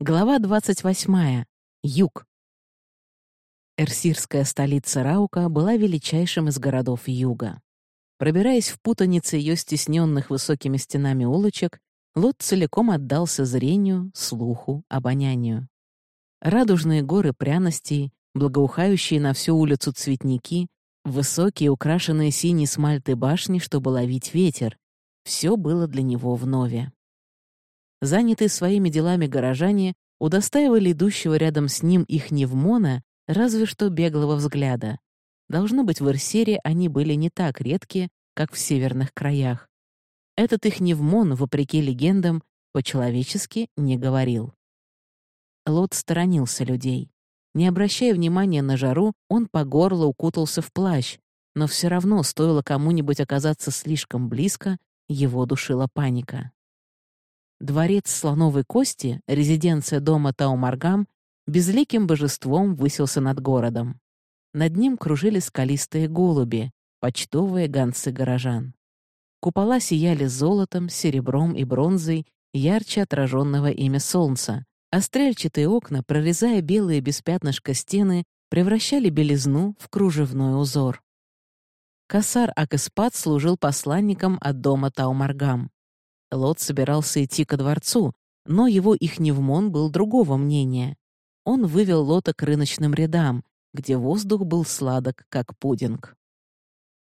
Глава 28. Юг. Эрсирская столица Раука была величайшим из городов юга. Пробираясь в путанице ее стесненных высокими стенами улочек, Лот целиком отдался зрению, слуху, обонянию. Радужные горы пряностей, благоухающие на всю улицу цветники, высокие, украшенные синей смальтой башни, чтобы ловить ветер — все было для него вновь. Занятые своими делами горожане удостаивали идущего рядом с ним их невмона разве что беглого взгляда. Должно быть, в Эрсере они были не так редки, как в северных краях. Этот их невмон, вопреки легендам, по-человечески не говорил. Лот сторонился людей. Не обращая внимания на жару, он по горло укутался в плащ, но все равно стоило кому-нибудь оказаться слишком близко, его душила паника. Дворец слоновой кости, резиденция дома Таумаргам, безликим божеством высился над городом. Над ним кружили скалистые голуби, почтовые гонцы горожан. Купола сияли золотом, серебром и бронзой, ярче отраженного ими солнца, а стрельчатые окна, прорезая белые без пятнышка стены, превращали белизну в кружевной узор. Касар Акеспат служил посланником от дома Таумаргам. Лот собирался идти ко дворцу, но его ихневмон был другого мнения. Он вывел Лота к рыночным рядам, где воздух был сладок, как пудинг.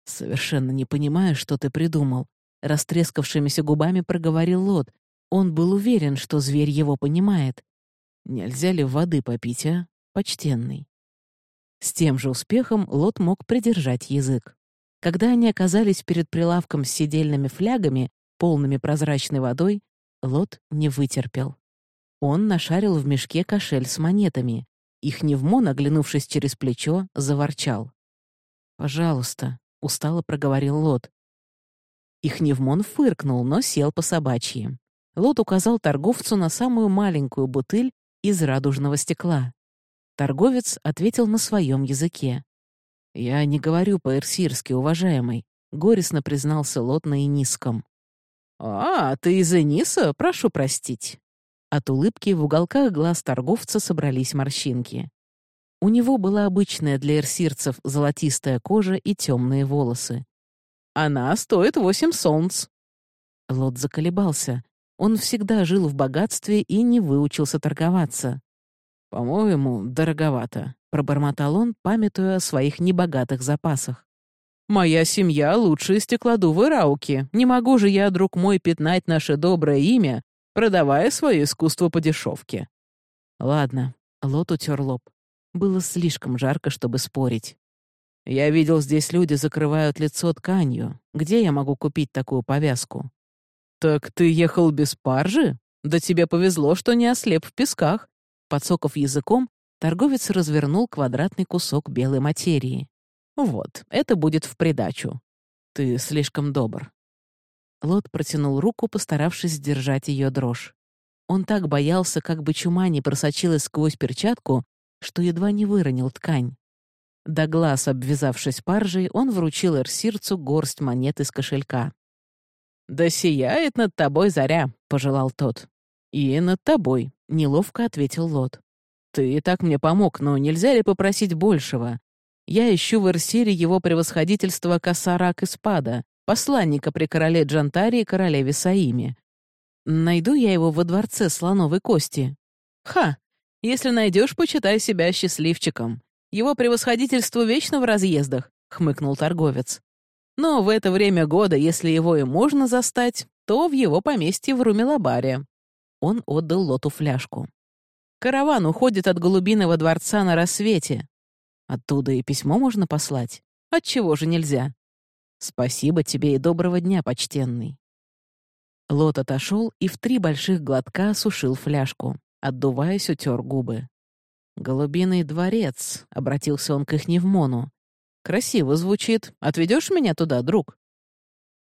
«Совершенно не понимаю, что ты придумал», — растрескавшимися губами проговорил Лот. Он был уверен, что зверь его понимает. «Нельзя ли воды попить, а, почтенный?» С тем же успехом Лот мог придержать язык. Когда они оказались перед прилавком с сидельными флягами, полными прозрачной водой, Лот не вытерпел. Он нашарил в мешке кошель с монетами. Их невмон, оглянувшись через плечо, заворчал. «Пожалуйста», — устало проговорил Лот. Их невмон фыркнул, но сел по собачьи. Лот указал торговцу на самую маленькую бутыль из радужного стекла. Торговец ответил на своем языке. «Я не говорю по-эрсирски, уважаемый», — горестно признался Лот на иниском. «А, ты из Эниса? Прошу простить». От улыбки в уголках глаз торговца собрались морщинки. У него была обычная для эрсирцев золотистая кожа и темные волосы. «Она стоит восемь солнц». Лот заколебался. Он всегда жил в богатстве и не выучился торговаться. «По-моему, дороговато», — пробормотал он, памятуя о своих небогатых запасах. Моя семья — лучшие стеклодувы Рауки. Не могу же я, друг мой, пятнать наше доброе имя, продавая свое искусство по дешевке. Ладно, Лот утер лоб. Было слишком жарко, чтобы спорить. Я видел, здесь люди закрывают лицо тканью. Где я могу купить такую повязку? Так ты ехал без паржи? Да тебе повезло, что не ослеп в песках. Подсоков языком, торговец развернул квадратный кусок белой материи. «Вот, это будет в придачу. Ты слишком добр». Лот протянул руку, постаравшись сдержать ее дрожь. Он так боялся, как бы чума не просочилась сквозь перчатку, что едва не выронил ткань. До глаз обвязавшись паржей, он вручил Эрсирцу горсть монет из кошелька. «Да сияет над тобой заря», — пожелал тот. «И над тобой», — неловко ответил Лот. «Ты и так мне помог, но нельзя ли попросить большего? Я ищу в Эрсире его превосходительство Касарак Испада, посланника при короле Джантаре и королеве Саиме. Найду я его во дворце слоновой кости. Ха! Если найдешь, почитай себя счастливчиком. Его превосходительство вечно в разъездах, хмыкнул торговец. Но в это время года, если его и можно застать, то в его поместье в Румелабаре. Он отдал Лоту фляжку. Караван уходит от Голубиного дворца на рассвете. Оттуда и письмо можно послать. Отчего же нельзя? Спасибо тебе и доброго дня, почтенный. Лот отошел и в три больших глотка осушил фляжку. Отдуваясь, утер губы. «Голубиный дворец», — обратился он к Ихневмону. «Красиво звучит. Отведешь меня туда, друг?»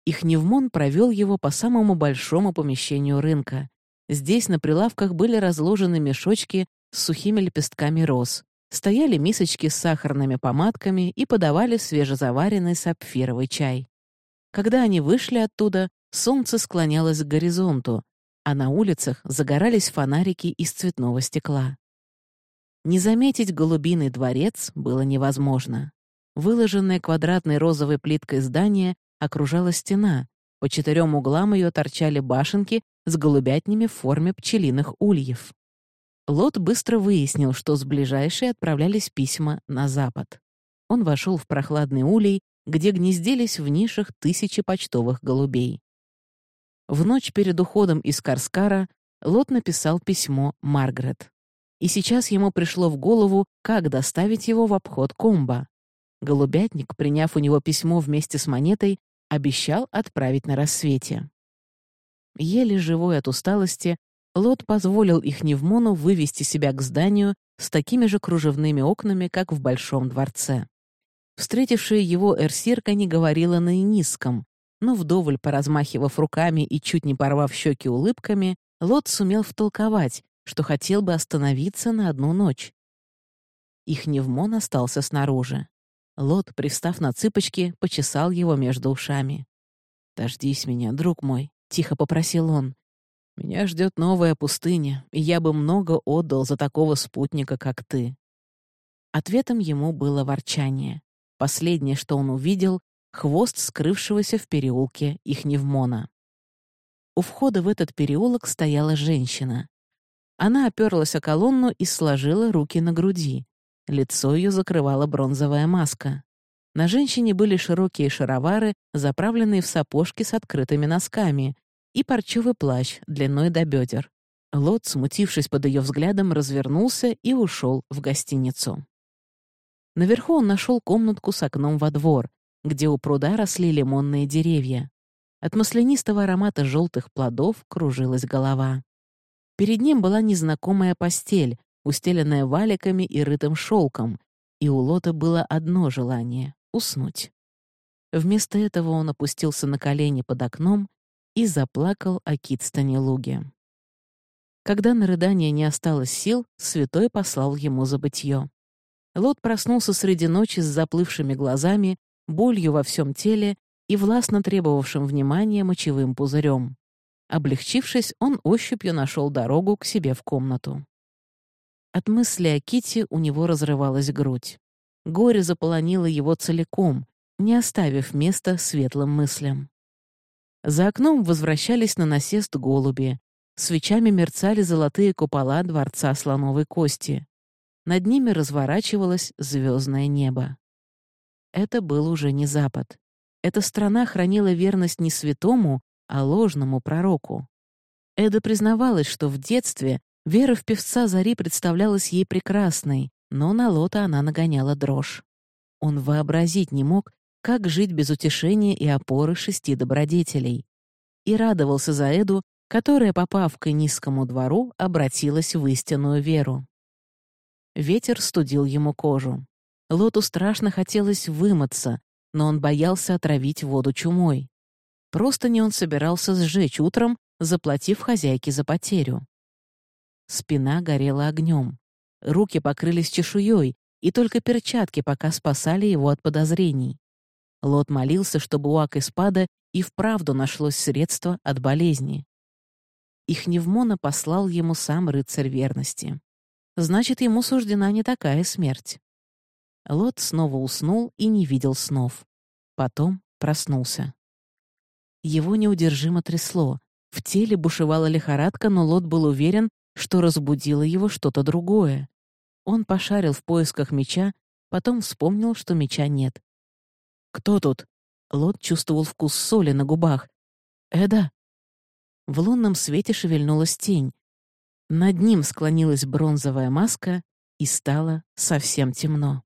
Ихневмон провел его по самому большому помещению рынка. Здесь на прилавках были разложены мешочки с сухими лепестками роз стояли мисочки с сахарными помадками и подавали свежезаваренный сапфировый чай. Когда они вышли оттуда, солнце склонялось к горизонту, а на улицах загорались фонарики из цветного стекла. Не заметить голубиный дворец было невозможно. Выложенное квадратной розовой плиткой здание окружала стена, по четырем углам ее торчали башенки с голубятнями в форме пчелиных ульев. Лот быстро выяснил, что с ближайшей отправлялись письма на запад. Он вошел в прохладный улей, где гнездились в нишах тысячи почтовых голубей. В ночь перед уходом из Карскара Лот написал письмо Маргарет. И сейчас ему пришло в голову, как доставить его в обход комба. Голубятник, приняв у него письмо вместе с монетой, обещал отправить на рассвете. Еле живой от усталости, Лот позволил их Невмону вывести себя к зданию с такими же кружевными окнами, как в Большом дворце. Встретившая его Эрсирка не говорила на иниском, но вдоволь поразмахивав руками и чуть не порвав щеки улыбками, Лот сумел втолковать, что хотел бы остановиться на одну ночь. Их Невмон остался снаружи. Лот, пристав на цыпочки, почесал его между ушами. «Дождись меня, друг мой», — тихо попросил он. «Меня ждет новая пустыня, и я бы много отдал за такого спутника, как ты». Ответом ему было ворчание. Последнее, что он увидел, хвост скрывшегося в переулке Ихневмона. У входа в этот переулок стояла женщина. Она оперлась о колонну и сложила руки на груди. Лицо ее закрывала бронзовая маска. На женщине были широкие шаровары, заправленные в сапожки с открытыми носками, и парчевый плащ длиной до бедер. Лот, смутившись под ее взглядом, развернулся и ушел в гостиницу. Наверху он нашел комнатку с окном во двор, где у пруда росли лимонные деревья. От маслянистого аромата желтых плодов кружилась голова. Перед ним была незнакомая постель, устеленная валиками и рытым шелком, и у Лота было одно желание — уснуть. Вместо этого он опустился на колени под окном и заплакал о Китстоне луге. Когда на рыдание не осталось сил, святой послал ему забытье. Лот проснулся среди ночи с заплывшими глазами болью во всем теле и властно требовавшим внимания мочевым пузырем. Облегчившись, он ощупью нашел дорогу к себе в комнату. От мысли о Ките у него разрывалась грудь. Горе заполонило его целиком, не оставив места светлым мыслям. За окном возвращались на насест голуби. Свечами мерцали золотые купола дворца слоновой кости. Над ними разворачивалось звездное небо. Это был уже не Запад. Эта страна хранила верность не святому, а ложному пророку. Эда признавалась, что в детстве вера в певца Зари представлялась ей прекрасной, но на Лота она нагоняла дрожь. Он вообразить не мог, как жить без утешения и опоры шести добродетелей. И радовался за Эду, которая, попав к низкому двору, обратилась в истинную веру. Ветер студил ему кожу. Лоту страшно хотелось вымыться, но он боялся отравить воду чумой. Просто не он собирался сжечь утром, заплатив хозяйке за потерю. Спина горела огнем. Руки покрылись чешуей, и только перчатки пока спасали его от подозрений. Лот молился, чтобы у Акиспада и вправду нашлось средство от болезни. Их Невмона послал ему сам рыцарь верности. Значит, ему суждена не такая смерть. Лот снова уснул и не видел снов. Потом проснулся. Его неудержимо трясло. В теле бушевала лихорадка, но Лот был уверен, что разбудило его что-то другое. Он пошарил в поисках меча, потом вспомнил, что меча нет. «Кто тут?» Лот чувствовал вкус соли на губах. «Эда!» В лунном свете шевельнулась тень. Над ним склонилась бронзовая маска, и стало совсем темно.